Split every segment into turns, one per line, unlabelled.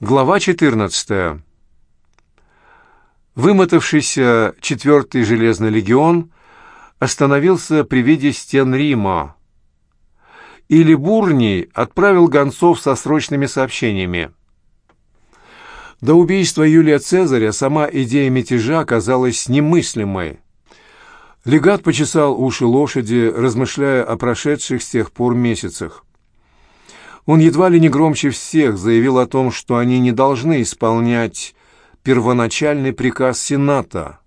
Глава 14. Вымотавшийся четвертый железный легион остановился при виде стен Рима, и Либурний отправил гонцов со срочными сообщениями. До убийства Юлия Цезаря сама идея мятежа казалась немыслимой. Легат почесал уши лошади, размышляя о прошедших с тех пор месяцах. Он едва ли не громче всех заявил о том, что они не должны исполнять первоначальный приказ Сената.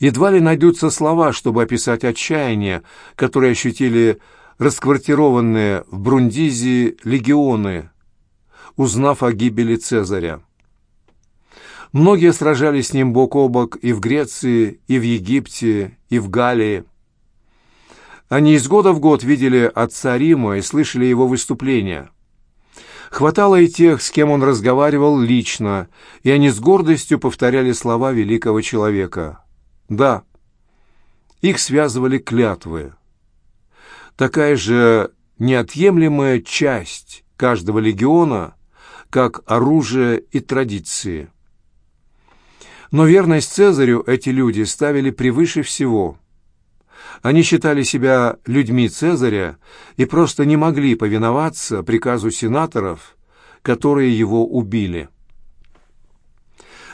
Едва ли найдутся слова, чтобы описать отчаяние, которое ощутили расквартированные в Брундизии легионы, узнав о гибели Цезаря. Многие сражались с ним бок о бок и в Греции, и в Египте, и в Галлии. Они из года в год видели отца Рима и слышали его выступления. Хватало и тех, с кем он разговаривал лично, и они с гордостью повторяли слова великого человека. Да, их связывали клятвы. Такая же неотъемлемая часть каждого легиона, как оружие и традиции. Но верность Цезарю эти люди ставили превыше всего – они считали себя людьми Цезаря и просто не могли повиноваться приказу сенаторов, которые его убили.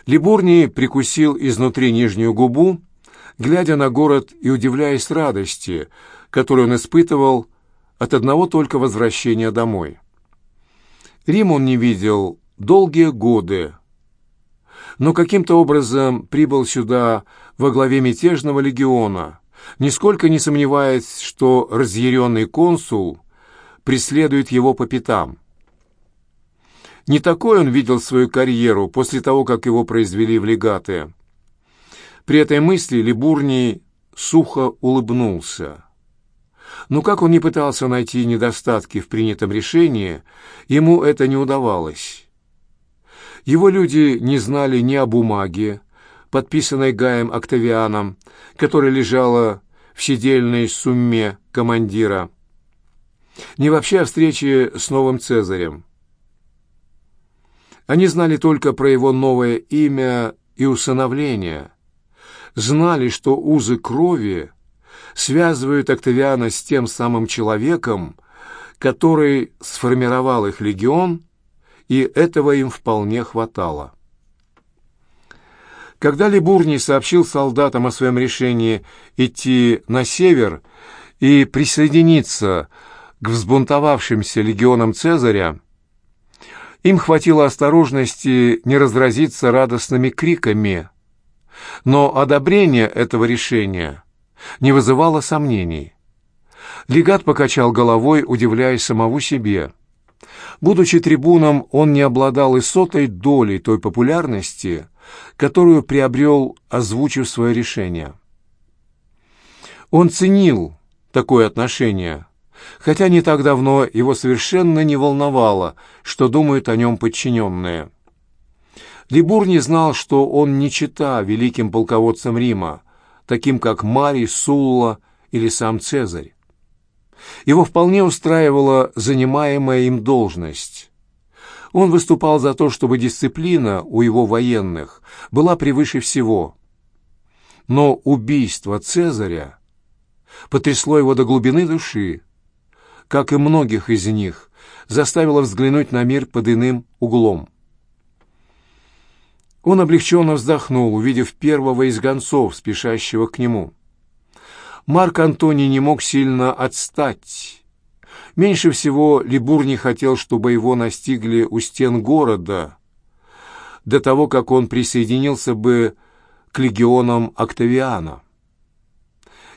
Либурний прикусил изнутри нижнюю губу, глядя на город и удивляясь радости, которую он испытывал от одного только возвращения домой. Рим он не видел долгие годы, но каким-то образом прибыл сюда во главе мятежного легиона – нисколько не сомневаясь, что разъяренный консул преследует его по пятам. Не такой он видел свою карьеру после того, как его произвели в легаты. При этой мысли Либурний сухо улыбнулся. Но как он не пытался найти недостатки в принятом решении, ему это не удавалось. Его люди не знали ни о бумаге, подписанной Гаем Октавианом, которая лежала в сидельной сумме командира, не вообще о встрече с новым Цезарем. Они знали только про его новое имя и усыновление, знали, что узы крови связывают Октавиана с тем самым человеком, который сформировал их легион, и этого им вполне хватало. Когда Либурний сообщил солдатам о своем решении идти на север и присоединиться к взбунтовавшимся легионам Цезаря, им хватило осторожности не разразиться радостными криками, но одобрение этого решения не вызывало сомнений. Легат покачал головой, удивляясь самому себе. Будучи трибуном, он не обладал и сотой долей той популярности, которую приобрел, озвучив свое решение. Он ценил такое отношение, хотя не так давно его совершенно не волновало, что думают о нем подчиненные. Либур не знал, что он не чита великим полководцам Рима, таким как Марий, Сулла или сам Цезарь. Его вполне устраивала занимаемая им должность. Он выступал за то, чтобы дисциплина у его военных была превыше всего. Но убийство Цезаря потрясло его до глубины души, как и многих из них, заставило взглянуть на мир под иным углом. Он облегченно вздохнул, увидев первого из гонцов, спешащего к нему. Марк Антоний не мог сильно отстать, Меньше всего Либур не хотел, чтобы его настигли у стен города, до того, как он присоединился бы к легионам Октавиана.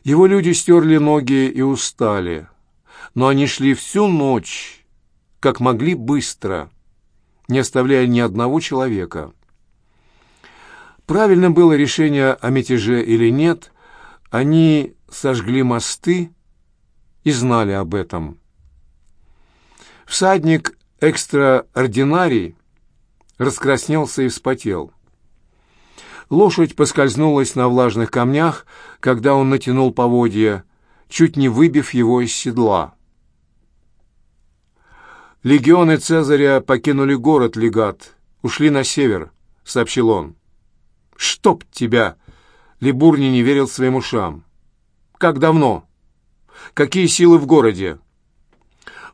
Его люди стерли ноги и устали, но они шли всю ночь, как могли быстро, не оставляя ни одного человека. Правильным было решение о мятеже или нет, они сожгли мосты и знали об этом. Всадник экстраординарий раскраснелся и вспотел. Лошадь поскользнулась на влажных камнях, когда он натянул поводья, чуть не выбив его из седла. Легионы Цезаря покинули город Легат ушли на север», — сообщил он. «Чтоб тебя!» — Либурни не верил своим ушам. «Как давно? Какие силы в городе?»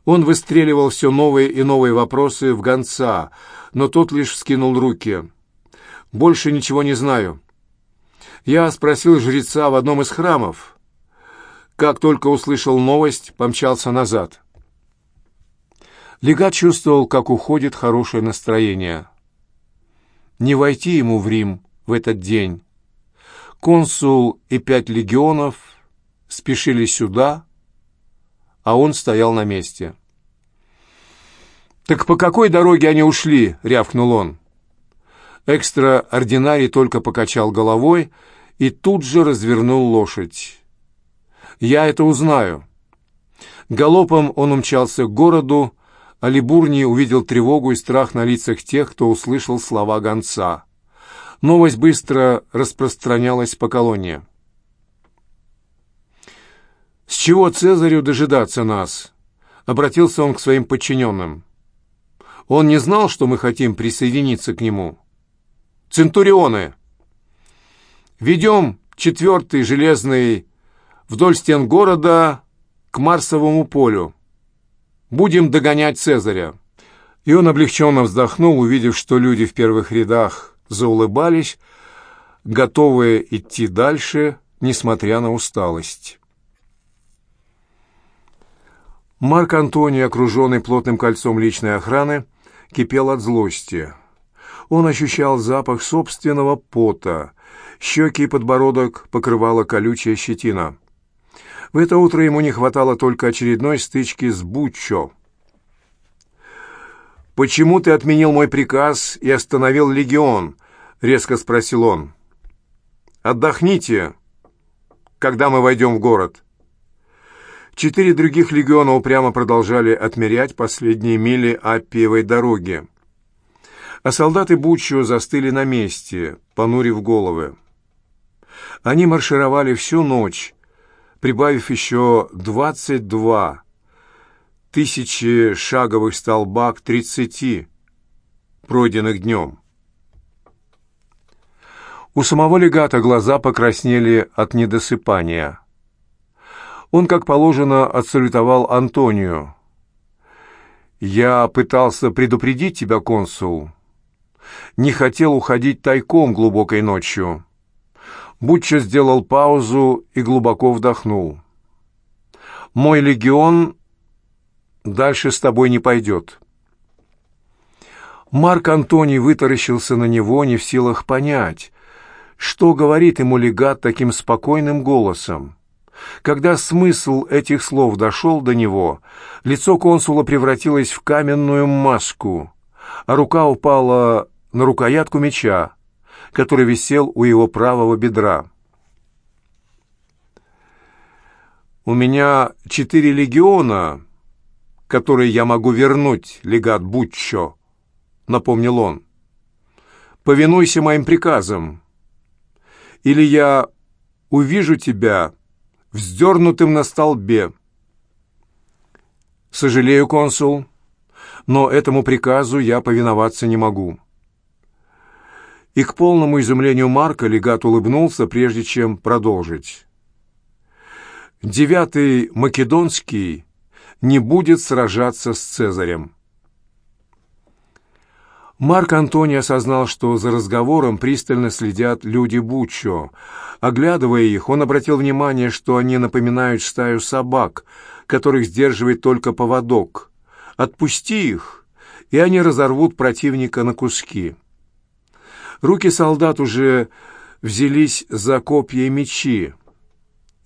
Он выстреливал все новые и новые вопросы в гонца, но тот лишь вскинул руки. «Больше ничего не знаю. Я спросил жреца в одном из храмов. Как только услышал новость, помчался назад». Легат чувствовал, как уходит хорошее настроение. Не войти ему в Рим в этот день. Консул и пять легионов спешили сюда, а он стоял на месте. «Так по какой дороге они ушли?» — рявкнул он. Экстраординарий только покачал головой и тут же развернул лошадь. «Я это узнаю». Галопом он умчался к городу, а Либурний увидел тревогу и страх на лицах тех, кто услышал слова гонца. Новость быстро распространялась по колонии. «С чего Цезарю дожидаться нас?» — обратился он к своим подчиненным. «Он не знал, что мы хотим присоединиться к нему. Центурионы! Ведем четвертый железный вдоль стен города к Марсовому полю. Будем догонять Цезаря». И он облегченно вздохнул, увидев, что люди в первых рядах заулыбались, готовые идти дальше, несмотря на усталость. Марк Антоний, окруженный плотным кольцом личной охраны, кипел от злости. Он ощущал запах собственного пота, щеки и подбородок покрывала колючая щетина. В это утро ему не хватало только очередной стычки с Буччо. «Почему ты отменил мой приказ и остановил легион?» — резко спросил он. «Отдохните, когда мы войдем в город». Четыре других легиона упрямо продолжали отмерять последние мили Аппиевой дороги. А солдаты Буччо застыли на месте, понурив головы. Они маршировали всю ночь, прибавив еще двадцать два тысячи шаговых столба к тридцати, пройденных днем. У самого легата глаза покраснели от недосыпания – он, как положено, отсалютовал Антонию. «Я пытался предупредить тебя, консул. Не хотел уходить тайком глубокой ночью». Бутча сделал паузу и глубоко вдохнул. «Мой легион дальше с тобой не пойдет». Марк Антоний вытаращился на него, не в силах понять, что говорит ему легат таким спокойным голосом. Когда смысл этих слов дошел до него, лицо консула превратилось в каменную маску, а рука упала на рукоятку меча, который висел у его правого бедра. «У меня четыре легиона, которые я могу вернуть, легат Бутчо», — напомнил он. «Повинуйся моим приказам, или я увижу тебя вздернутым на столбе. «Сожалею, консул, но этому приказу я повиноваться не могу». И к полному изумлению Марка легат улыбнулся, прежде чем продолжить. «Девятый Македонский не будет сражаться с Цезарем». Марк Антоний осознал, что за разговором пристально следят люди Буччо. Оглядывая их, он обратил внимание, что они напоминают стаю собак, которых сдерживает только поводок. «Отпусти их, и они разорвут противника на куски». Руки солдат уже взялись за копья и мечи,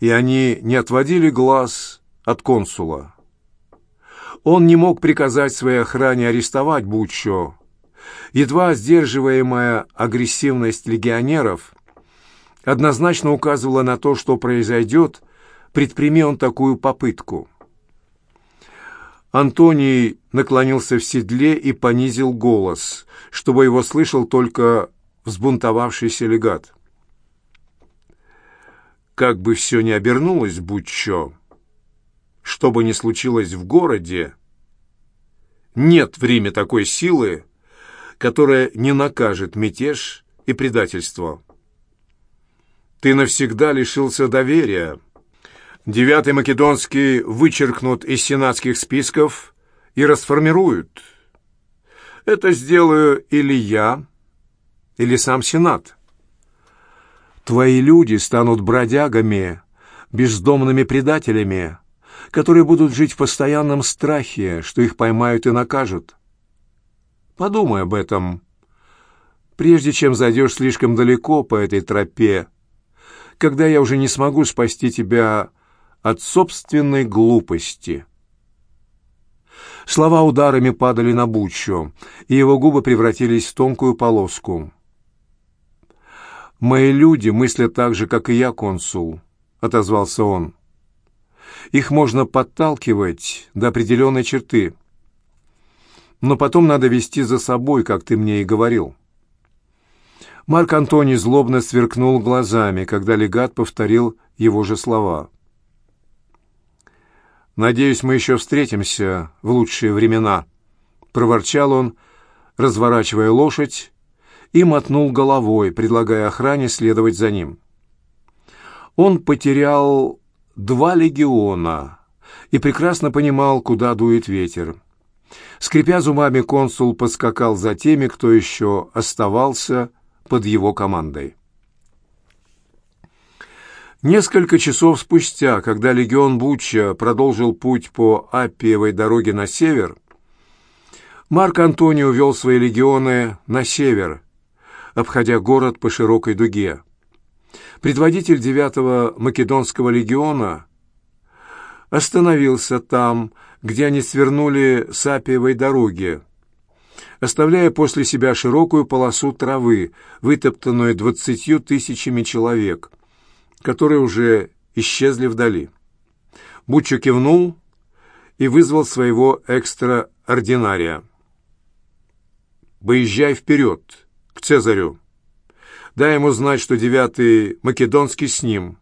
и они не отводили глаз от консула. Он не мог приказать своей охране арестовать Буччо, Едва сдерживаемая агрессивность легионеров однозначно указывала на то, что произойдет, предприми он такую попытку. Антоний наклонился в седле и понизил голос, чтобы его слышал только взбунтовавшийся легат. Как бы все ни обернулось, будь что, что бы ни случилось в городе, нет в Риме такой силы, которое не накажет мятеж и предательство. Ты навсегда лишился доверия. Девятый Македонский вычеркнут из сенатских списков и расформируют. Это сделаю или я, или сам Сенат. Твои люди станут бродягами, бездомными предателями, которые будут жить в постоянном страхе, что их поймают и накажут. Подумай об этом, прежде чем зайдешь слишком далеко по этой тропе, когда я уже не смогу спасти тебя от собственной глупости». Слова ударами падали на Буччо, и его губы превратились в тонкую полоску. «Мои люди мыслят так же, как и я, консул», — отозвался он. «Их можно подталкивать до определенной черты, но потом надо вести за собой, как ты мне и говорил». Марк Антоний злобно сверкнул глазами, когда легат повторил его же слова. «Надеюсь, мы еще встретимся в лучшие времена», — проворчал он, разворачивая лошадь, и мотнул головой, предлагая охране следовать за ним. Он потерял два легиона и прекрасно понимал, куда дует ветер. Скрипя зубами, консул подскакал за теми, кто еще оставался под его командой. Несколько часов спустя, когда легион Бучча продолжил путь по Аппиевой дороге на север, Марк Антонио вел свои легионы на север, обходя город по широкой дуге. Предводитель девятого Македонского легиона остановился там, где они свернули с Апиевой дороги, оставляя после себя широкую полосу травы, вытоптанную двадцатью тысячами человек, которые уже исчезли вдали. Буччо кивнул и вызвал своего экстраординария. «Поезжай вперед, к Цезарю. Дай ему знать, что девятый Македонский с ним.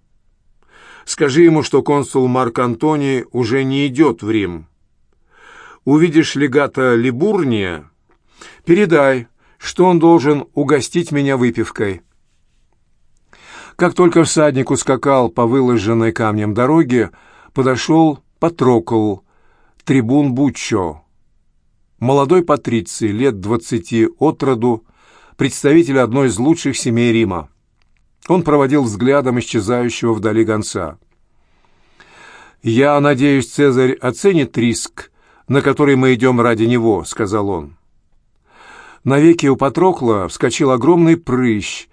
Скажи ему, что консул Марк Антоний уже не идет в Рим. Увидишь легата Либурния, передай, что он должен угостить меня выпивкой». Как только всадник ускакал по выложенной камнем дороге, подошел Патрокол, трибун Буччо, молодой патриций, лет двадцати от роду, представитель одной из лучших семей Рима. Он проводил взглядом исчезающего вдали гонца. «Я надеюсь, Цезарь оценит риск, на который мы идем ради него», — сказал он. Навеки у Патрокла вскочил огромный прыщ,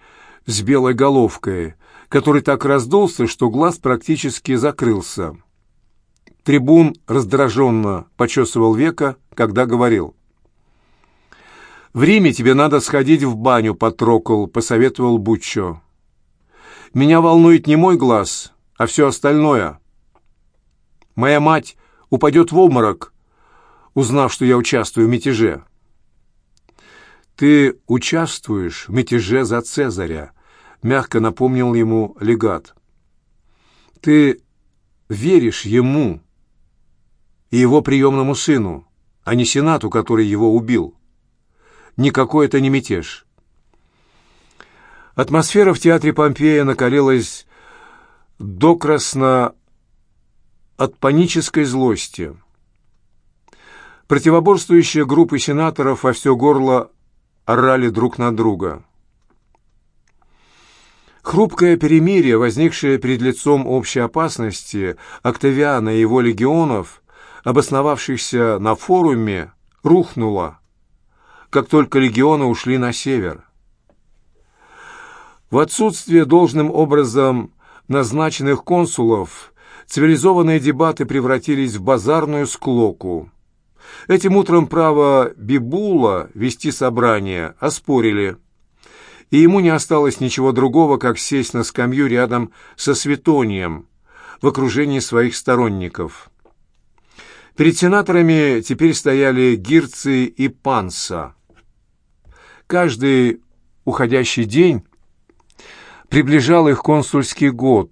с белой головкой, который так раздулся, что глаз практически закрылся. Трибун раздраженно почесывал века, когда говорил. «В Риме тебе надо сходить в баню, Патрокол», — посоветовал Буччо. «Меня волнует не мой глаз, а все остальное. Моя мать упадет в обморок, узнав, что я участвую в мятеже». «Ты участвуешь в мятеже за Цезаря», — мягко напомнил ему легат. «Ты веришь ему и его приемному сыну, а не сенату, который его убил. Никакой это не мятеж». Атмосфера в театре Помпея накалилась докрасно от панической злости. Противоборствующие группы сенаторов во все горло орали друг на друга. Хрупкое перемирие, возникшее перед лицом общей опасности, Октавиана и его легионов, обосновавшихся на форуме, рухнуло, как только легионы ушли на север. В отсутствие должным образом назначенных консулов цивилизованные дебаты превратились в базарную склоку. Этим утром право Бибула вести собрание оспорили, и ему не осталось ничего другого, как сесть на скамью рядом со Светонием в окружении своих сторонников. Перед сенаторами теперь стояли Гирци и Панса. Каждый уходящий день приближал их консульский год,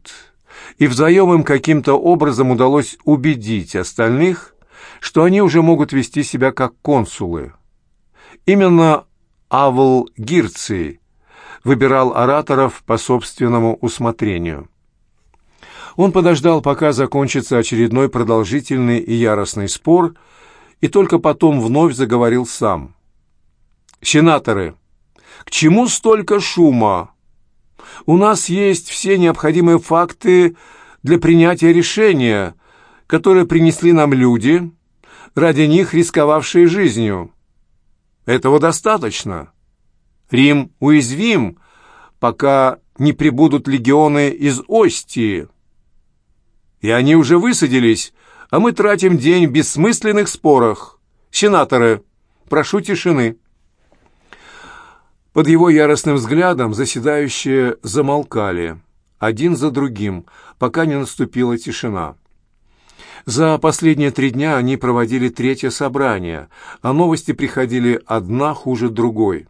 и вдвоем им каким-то образом удалось убедить остальных, что они уже могут вести себя как консулы. Именно Авл Гирций выбирал ораторов по собственному усмотрению. Он подождал, пока закончится очередной продолжительный и яростный спор, и только потом вновь заговорил сам. «Сенаторы, к чему столько шума? У нас есть все необходимые факты для принятия решения, которые принесли нам люди, ради них рисковавшие жизнью. Этого достаточно. Рим уязвим, пока не прибудут легионы из Остии. И они уже высадились, а мы тратим день в бессмысленных спорах. Сенаторы, прошу тишины». Под его яростным взглядом заседающие замолкали, один за другим, пока не наступила тишина. За последние три дня они проводили третье собрание, а новости приходили одна хуже другой.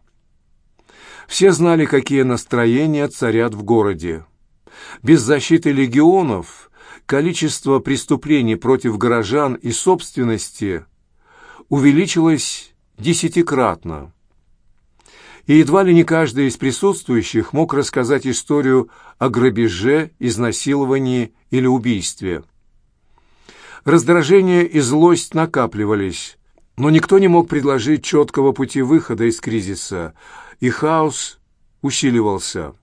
Все знали, какие настроения царят в городе. Без защиты легионов количество преступлений против горожан и собственности увеличилось десятикратно. И едва ли не каждый из присутствующих мог рассказать историю о грабеже, изнасиловании или убийстве. Раздражение и злость накапливались, но никто не мог предложить четкого пути выхода из кризиса, и хаос усиливался.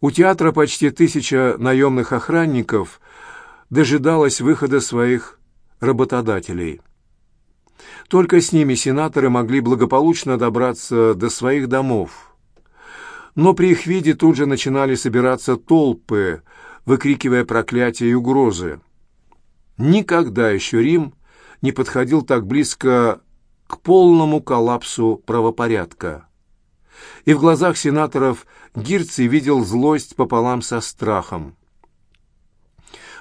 У театра почти тысяча наемных охранников дожидалась выхода своих работодателей. Только с ними сенаторы могли благополучно добраться до своих домов. Но при их виде тут же начинали собираться толпы, выкрикивая проклятия и угрозы. Никогда еще Рим не подходил так близко к полному коллапсу правопорядка и в глазах сенаторов Гирций видел злость пополам со страхом.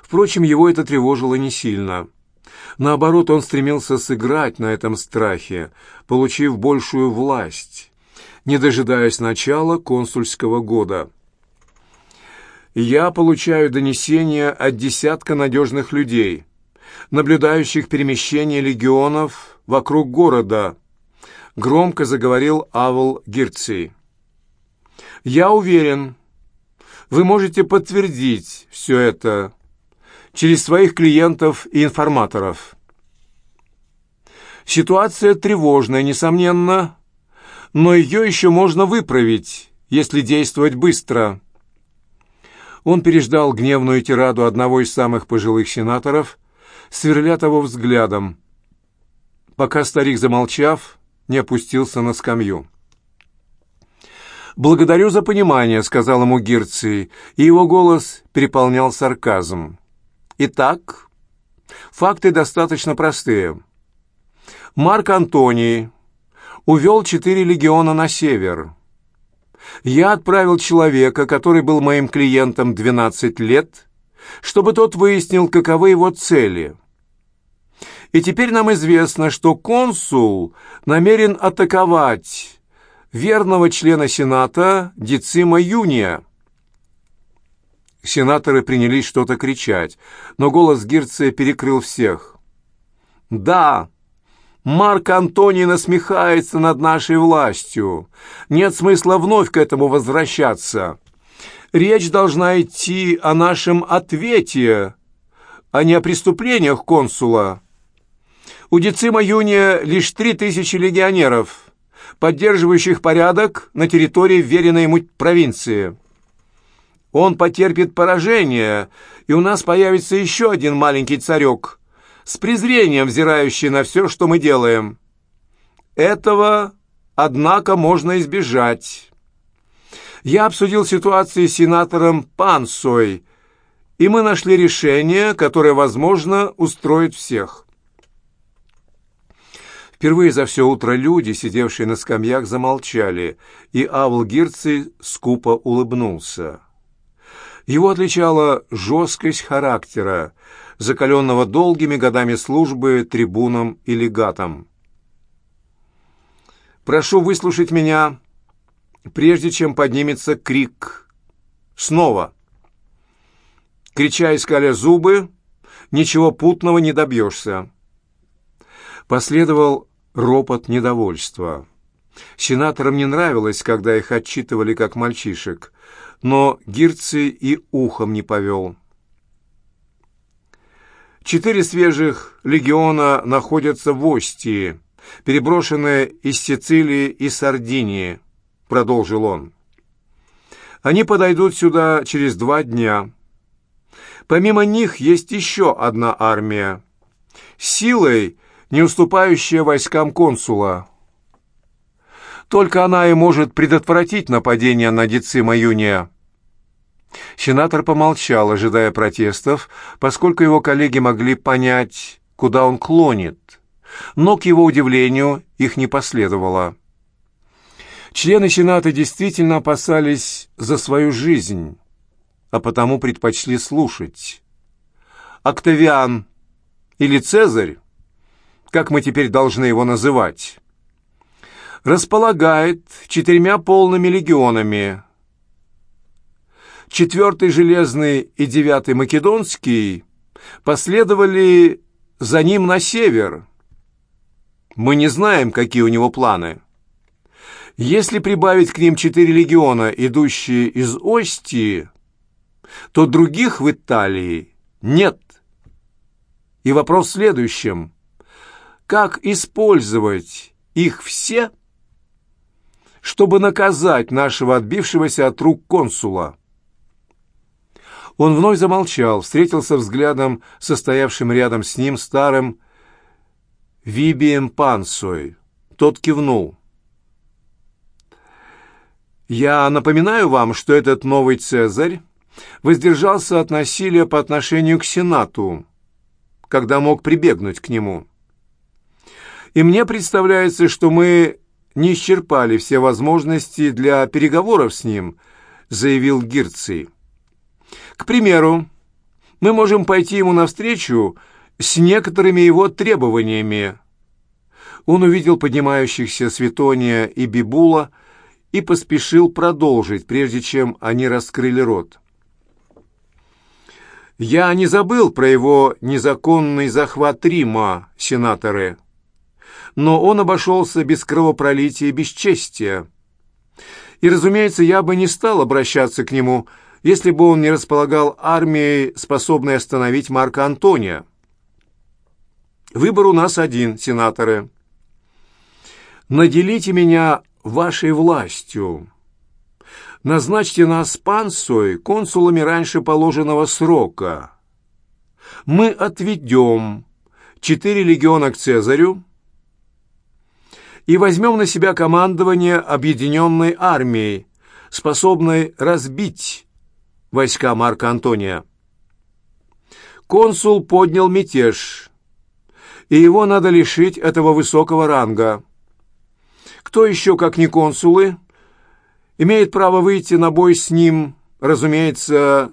Впрочем, его это тревожило не сильно. Наоборот, он стремился сыграть на этом страхе, получив большую власть, не дожидаясь начала консульского года. «Я получаю донесения от десятка надежных людей, наблюдающих перемещение легионов вокруг города», громко заговорил Авл Гирций. «Я уверен, вы можете подтвердить все это через своих клиентов и информаторов. Ситуация тревожная, несомненно, но ее еще можно выправить, если действовать быстро». Он переждал гневную тираду одного из самых пожилых сенаторов, сверля того взглядом, пока старик, замолчав, не опустился на скамью. «Благодарю за понимание», — сказал ему Гирций, и его голос переполнял сарказм. «Итак, факты достаточно простые. Марк Антоний увел четыре легиона на север. Я отправил человека, который был моим клиентом 12 лет, чтобы тот выяснил, каковы его цели — и теперь нам известно, что консул намерен атаковать верного члена Сената Дицима Юния. Сенаторы принялись что-то кричать, но голос Гирция перекрыл всех. «Да, Марк Антоний насмехается над нашей властью. Нет смысла вновь к этому возвращаться. Речь должна идти о нашем ответе, а не о преступлениях консула». У Децима Юния лишь три тысячи легионеров, поддерживающих порядок на территории веренной ему провинции. Он потерпит поражение, и у нас появится еще один маленький царек, с презрением взирающий на все, что мы делаем. Этого, однако, можно избежать. Я обсудил ситуацию с сенатором Пансой, и мы нашли решение, которое, возможно, устроит всех. Впервые за все утро люди, сидевшие на скамьях, замолчали, и Авл Гирций скупо улыбнулся. Его отличала жесткость характера, закаленного долгими годами службы трибуном и легатом. «Прошу выслушать меня, прежде чем поднимется крик. Снова!» Крича искали зубы, ничего путного не добьешься. Последовал ропот недовольства. Сенаторам не нравилось, когда их отчитывали как мальчишек, но Гирций и ухом не повел. Четыре свежих легиона находятся в Остии, переброшенные из Сицилии и Сардинии, продолжил он. Они подойдут сюда через два дня. Помимо них есть еще одна армия, силой не уступающая войскам консула. Только она и может предотвратить нападение на Дицима Юния. Сенатор помолчал, ожидая протестов, поскольку его коллеги могли понять, куда он клонит. Но, к его удивлению, их не последовало. Члены Сената действительно опасались за свою жизнь, а потому предпочли слушать. Октавиан или Цезарь, как мы теперь должны его называть, располагает четырьмя полными легионами. Четвертый железный и девятый македонский последовали за ним на север. Мы не знаем, какие у него планы. Если прибавить к ним четыре легиона, идущие из Остии, то других в Италии нет. И вопрос в следующем. Как использовать их все, чтобы наказать нашего отбившегося от рук консула? Он вновь замолчал, встретился взглядом состоявшим рядом с ним старым Вибием Пансой. Тот кивнул. «Я напоминаю вам, что этот новый Цезарь воздержался от насилия по отношению к Сенату, когда мог прибегнуть к нему. И мне представляется, что мы не исчерпали все возможности для переговоров с ним, заявил Гирций. К примеру, мы можем пойти ему навстречу с некоторыми его требованиями. Он увидел поднимающихся Светония и Бибула и поспешил продолжить, прежде чем они раскрыли рот. Я не забыл про его незаконный захват Рима, сенаторы. Но он обошелся без кровопролития и бесчестия. И, разумеется, я бы не стал обращаться к нему, если бы он не располагал армией, способной остановить Марка Антония. Выбор у нас один, сенаторы. Наделите меня вашей властью назначьте нас пансой консулами раньше положенного срока. Мы отведем четыре легиона к Цезарю и возьмем на себя командование объединенной армией, способной разбить войска Марка Антония. Консул поднял мятеж, и его надо лишить этого высокого ранга. Кто еще, как не консулы, имеет право выйти на бой с ним, разумеется,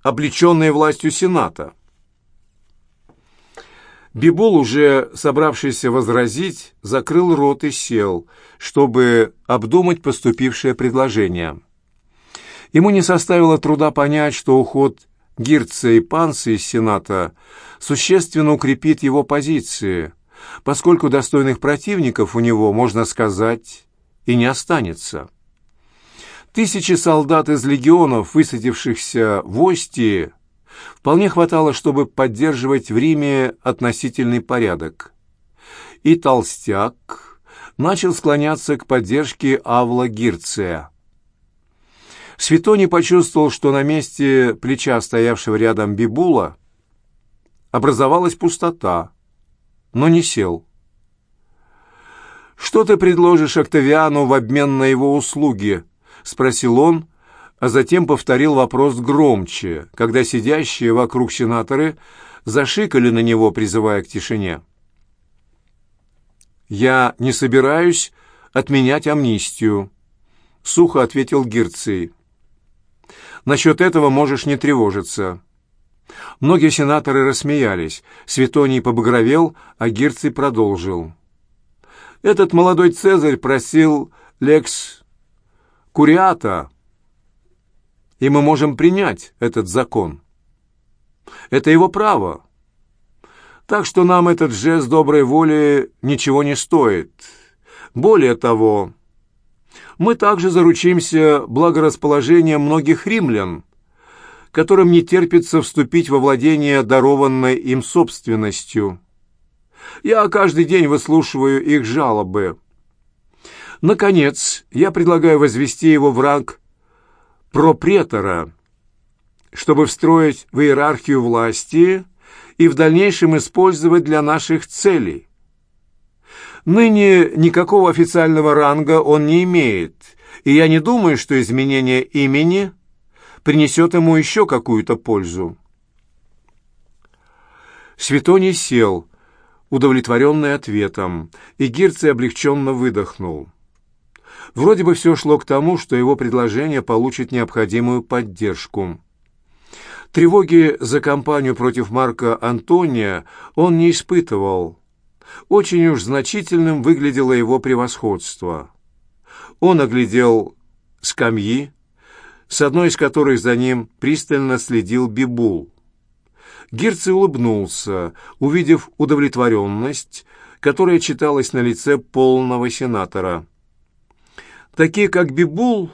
облеченные властью Сената. Бибул, уже собравшийся возразить, закрыл рот и сел, чтобы обдумать поступившее предложение. Ему не составило труда понять, что уход Гирца и Панса из Сената существенно укрепит его позиции, поскольку достойных противников у него, можно сказать, и не останется. Тысячи солдат из легионов, высадившихся в Остии, вполне хватало, чтобы поддерживать в Риме относительный порядок. И Толстяк начал склоняться к поддержке Авла Гирция. Светоний почувствовал, что на месте плеча, стоявшего рядом Бибула, образовалась пустота, но не сел. «Что ты предложишь Октавиану в обмен на его услуги?» — спросил он, а затем повторил вопрос громче, когда сидящие вокруг сенаторы зашикали на него, призывая к тишине. «Я не собираюсь отменять амнистию», — сухо ответил Гирций. «Насчет этого можешь не тревожиться». Многие сенаторы рассмеялись. Светоний побагровел, а Гирций продолжил. Этот молодой Цезарь просил лекс куриата, и мы можем принять этот закон. Это его право. Так что нам этот жест доброй воли ничего не стоит. Более того, мы также заручимся благорасположением многих римлян, которым не терпится вступить во владение дарованной им собственностью. Я каждый день выслушиваю их жалобы. Наконец, я предлагаю возвести его в ранг пропретора, чтобы встроить в иерархию власти и в дальнейшем использовать для наших целей. Ныне никакого официального ранга он не имеет, и я не думаю, что изменение имени принесет ему еще какую-то пользу. Светоний сел, удовлетворенный ответом, и Гирций облегченно выдохнул. Вроде бы все шло к тому, что его предложение получит необходимую поддержку. Тревоги за кампанию против Марка Антония он не испытывал. Очень уж значительным выглядело его превосходство. Он оглядел скамьи, с одной из которых за ним пристально следил Бибул. Гирций улыбнулся, увидев удовлетворенность, которая читалась на лице полного сенатора. Такие, как Бибул,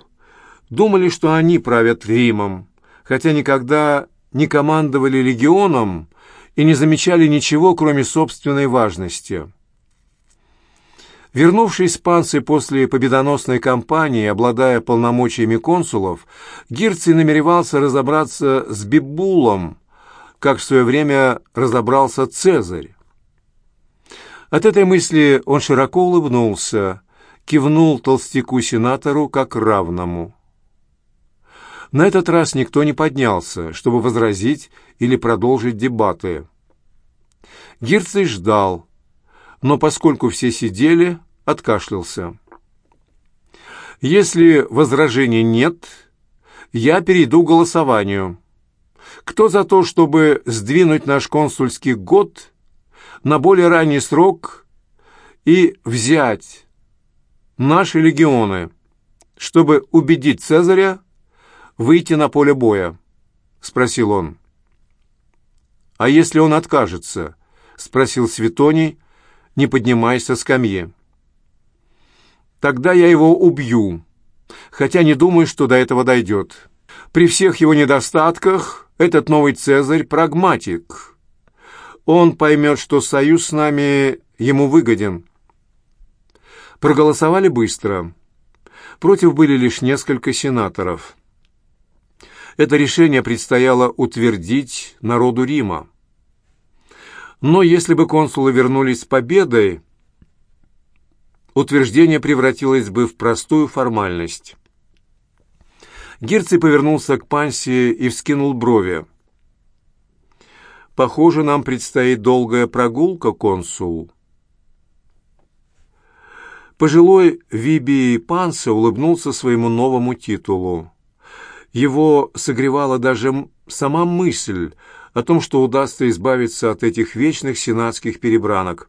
думали, что они правят Римом, хотя никогда не командовали легионом и не замечали ничего, кроме собственной важности. Вернувшись с Панцей после победоносной кампании, обладая полномочиями консулов, Гирций намеревался разобраться с Бибулом, как в свое время разобрался Цезарь. От этой мысли он широко улыбнулся, кивнул толстяку-сенатору как равному. На этот раз никто не поднялся, чтобы возразить или продолжить дебаты. Гирций ждал, но поскольку все сидели, откашлялся. «Если возражений нет, я перейду к голосованию. Кто за то, чтобы сдвинуть наш консульский год на более ранний срок и взять наши легионы, чтобы убедить Цезаря выйти на поле боя?» — спросил он. «А если он откажется?» — спросил Светоний, не поднимаясь со скамьи. «Тогда я его убью, хотя не думаю, что до этого дойдет. При всех его недостатках этот новый Цезарь — прагматик. Он поймет, что союз с нами ему выгоден». Проголосовали быстро. Против были лишь несколько сенаторов. Это решение предстояло утвердить народу Рима. Но если бы консулы вернулись с победой, утверждение превратилось бы в простую формальность. Герций повернулся к Панси и вскинул брови. «Похоже, нам предстоит долгая прогулка, консул». Пожилой Вибий Панса улыбнулся своему новому титулу. Его согревала даже сама мысль о том, что удастся избавиться от этих вечных сенатских перебранок.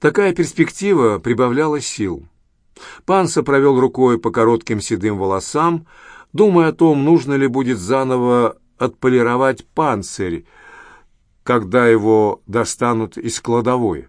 Такая перспектива прибавляла сил. Панса провел рукой по коротким седым волосам, думая о том, нужно ли будет заново отполировать панцирь, когда его достанут из кладовой.